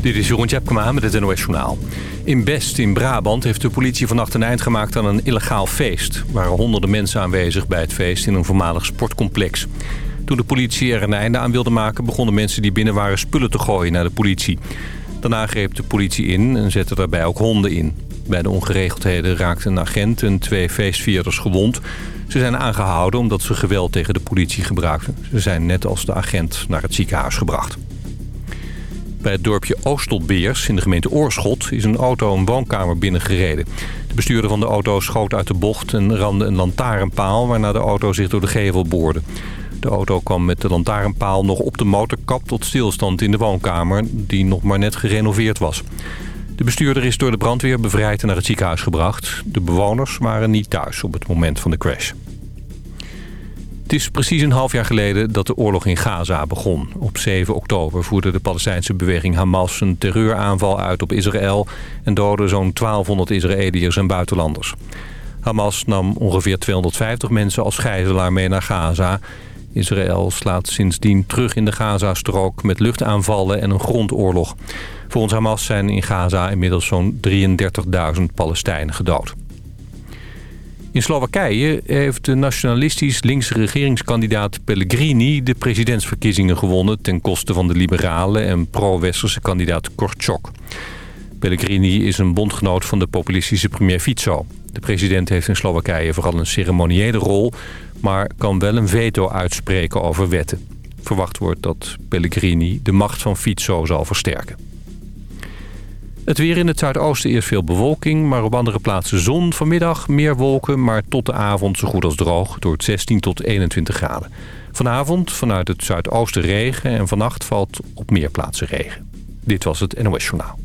Dit is Jeroen Tjepkema met het NOS Journaal. In Best in Brabant heeft de politie vannacht een eind gemaakt aan een illegaal feest. Er waren honderden mensen aanwezig bij het feest in een voormalig sportcomplex. Toen de politie er een einde aan wilde maken... begonnen mensen die binnen waren spullen te gooien naar de politie. Daarna greep de politie in en zette daarbij ook honden in. Bij de ongeregeldheden raakte een agent en twee feestvierders gewond. Ze zijn aangehouden omdat ze geweld tegen de politie gebruikten. Ze zijn net als de agent naar het ziekenhuis gebracht. Bij het dorpje Oostelbeers in de gemeente Oorschot is een auto een woonkamer binnengereden. De bestuurder van de auto schoot uit de bocht en ramde een lantaarnpaal... waarna de auto zich door de gevel boorde. De auto kwam met de lantaarnpaal nog op de motorkap tot stilstand in de woonkamer... die nog maar net gerenoveerd was. De bestuurder is door de brandweer bevrijd en naar het ziekenhuis gebracht. De bewoners waren niet thuis op het moment van de crash. Het is precies een half jaar geleden dat de oorlog in Gaza begon. Op 7 oktober voerde de Palestijnse beweging Hamas een terreuraanval uit op Israël... en doodde zo'n 1200 Israëliërs en buitenlanders. Hamas nam ongeveer 250 mensen als gijzelaar mee naar Gaza. Israël slaat sindsdien terug in de Gazastrook met luchtaanvallen en een grondoorlog. Volgens Hamas zijn in Gaza inmiddels zo'n 33.000 Palestijnen gedood. In Slowakije heeft de nationalistisch linkse regeringskandidaat Pellegrini de presidentsverkiezingen gewonnen ten koste van de liberale en pro-westerse kandidaat Korchok. Pellegrini is een bondgenoot van de populistische premier Fico. De president heeft in Slowakije vooral een ceremoniële rol, maar kan wel een veto uitspreken over wetten. Verwacht wordt dat Pellegrini de macht van Fico zal versterken. Het weer in het zuidoosten eerst veel bewolking, maar op andere plaatsen zon. Vanmiddag meer wolken, maar tot de avond zo goed als droog door het 16 tot 21 graden. Vanavond vanuit het zuidoosten regen en vannacht valt op meer plaatsen regen. Dit was het NOS Journaal.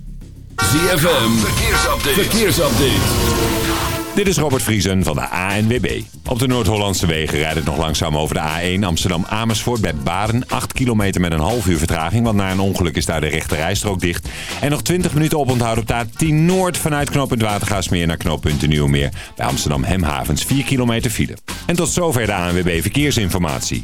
ZFM, verkeersupdate. verkeersupdate. Dit is Robert Vriesen van de ANWB. Op de Noord-Hollandse wegen rijdt het nog langzaam over de A1 Amsterdam-Amersfoort bij Baden. 8 kilometer met een half uur vertraging, want na een ongeluk is daar de rechte rijstrook dicht. En nog 20 minuten oponthoud op de A10 Noord vanuit knooppunt Watergaasmeer naar knooppunt Nieuwmeer. Bij Amsterdam Hemhavens 4 kilometer file. En tot zover de ANWB Verkeersinformatie.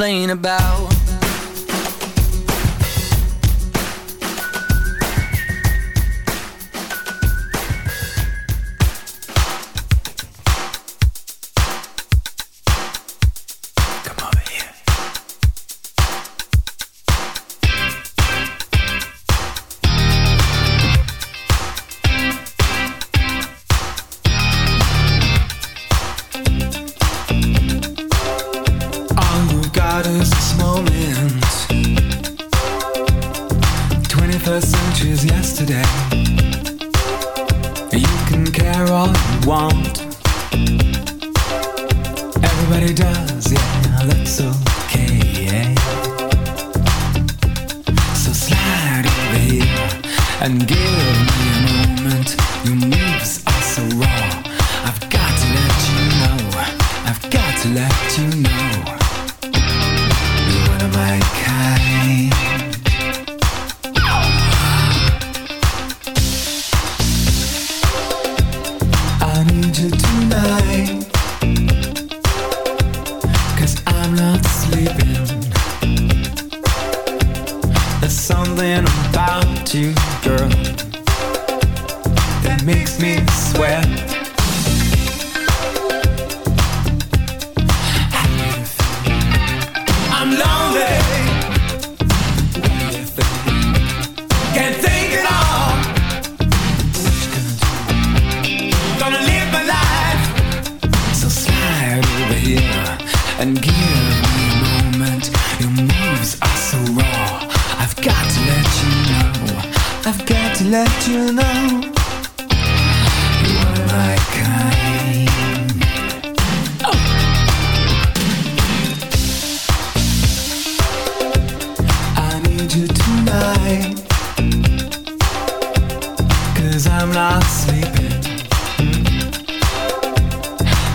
Complain about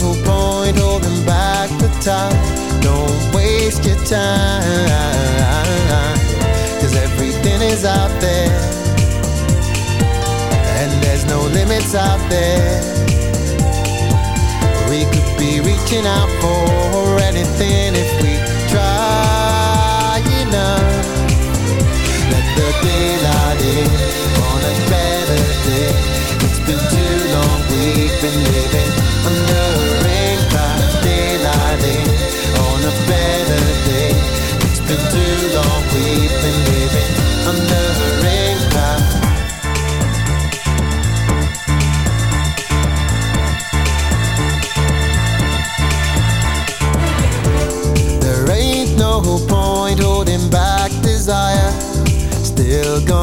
whole point holding back the top. Don't waste your time Cause everything is out there. And there's no limits out there. We could be reaching out for anything if we try enough. Let the daylight in.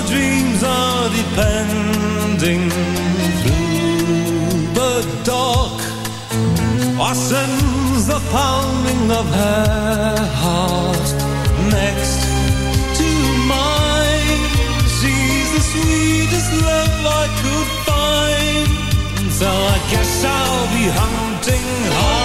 the dreams are depending through the dark or the pounding of her heart next to mine. She's the sweetest love I could find, so I guess I'll be hunting hard.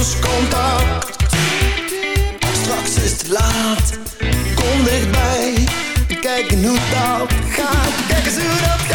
Kunstcontact. Straks is het laat. Kom dichtbij. Kijk hoe dat gaat. Kijk eens hoe dat gaat.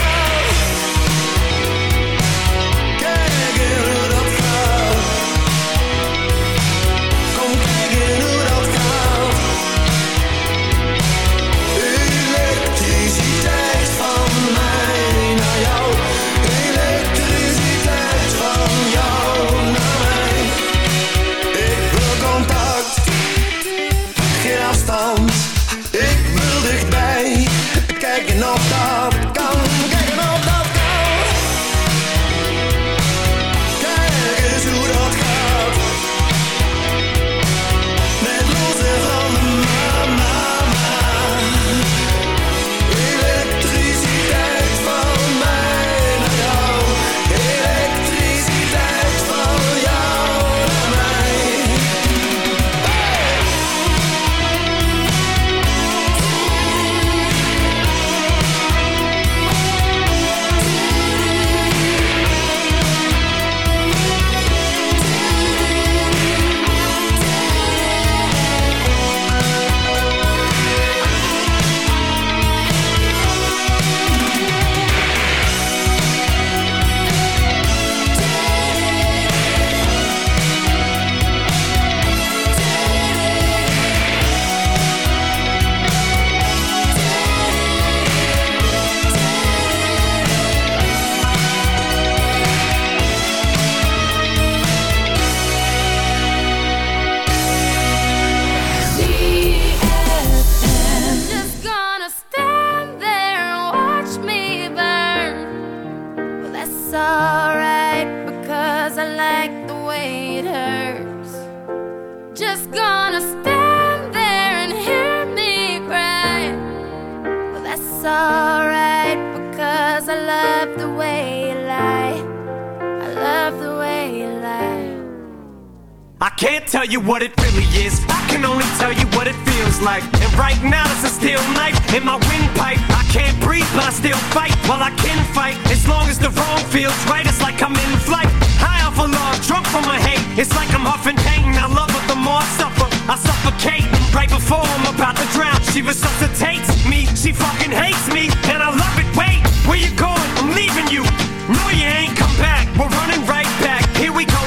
I can't tell you what it really is. I can only tell you what it feels like. And right now, it's a steel knife in my windpipe. I can't breathe, but I still fight. Well, I can fight. As long as the wrong feels right, it's like I'm in flight. High off a of log, drunk from my hate. It's like I'm huffing pain. I love it the more I suffer. I suffocate right before I'm about to drown. She resuscitates me. She fucking hates me. And I love it. Wait, where you going? I'm leaving you. No, you ain't come back. We're running right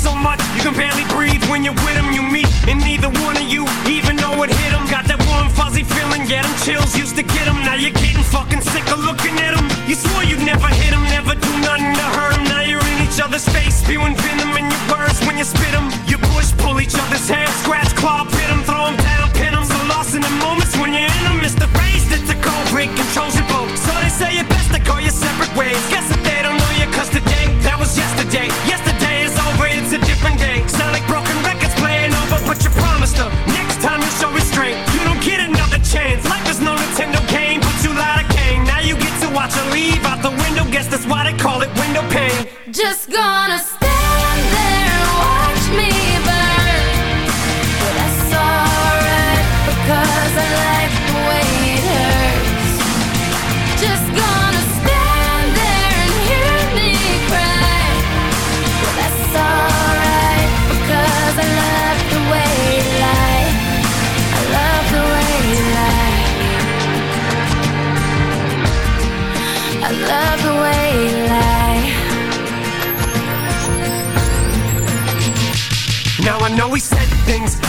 so much you can barely breathe when you're with them? You meet, and neither one of you even know it hit them. Got that warm, fuzzy feeling, yeah, them chills used to get them. Now you're getting fucking sick of looking at them. You swore you'd never hit them, never do nothing to hurt them. Now you're in each other's face, spewing venom in your words when you spit them. You push, pull each other's hair, scratch, claw, pit them, throw them down, pin them. So lost in the moments when you're in them, it's the phrase a cold break controls your boat. So they say it best to go your separate ways.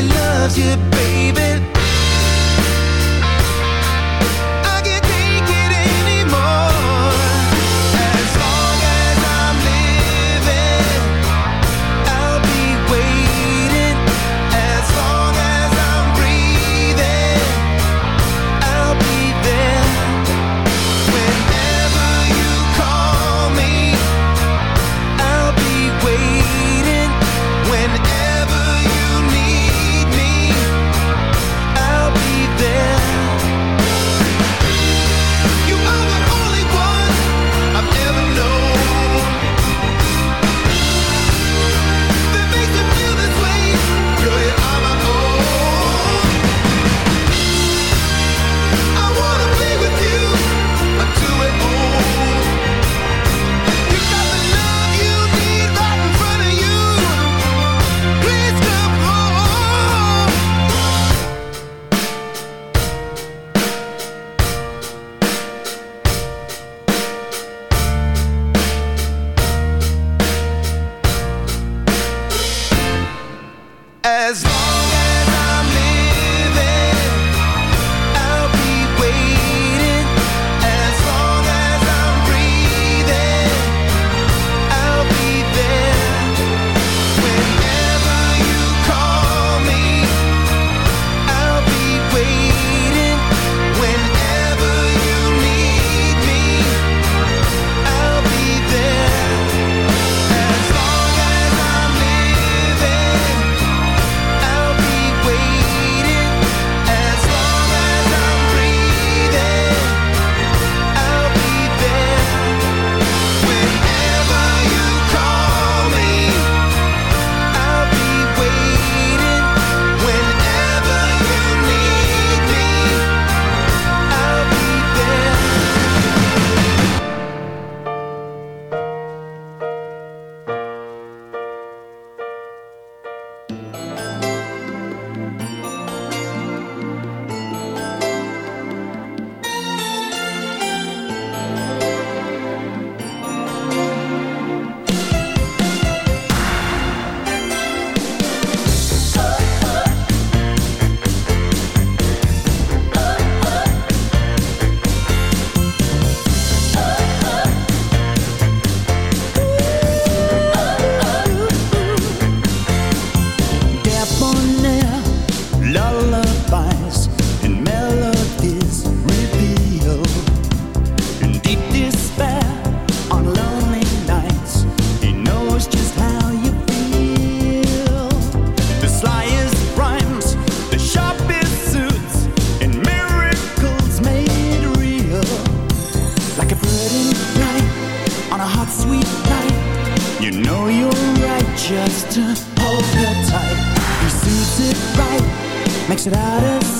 really loves you, baby. makes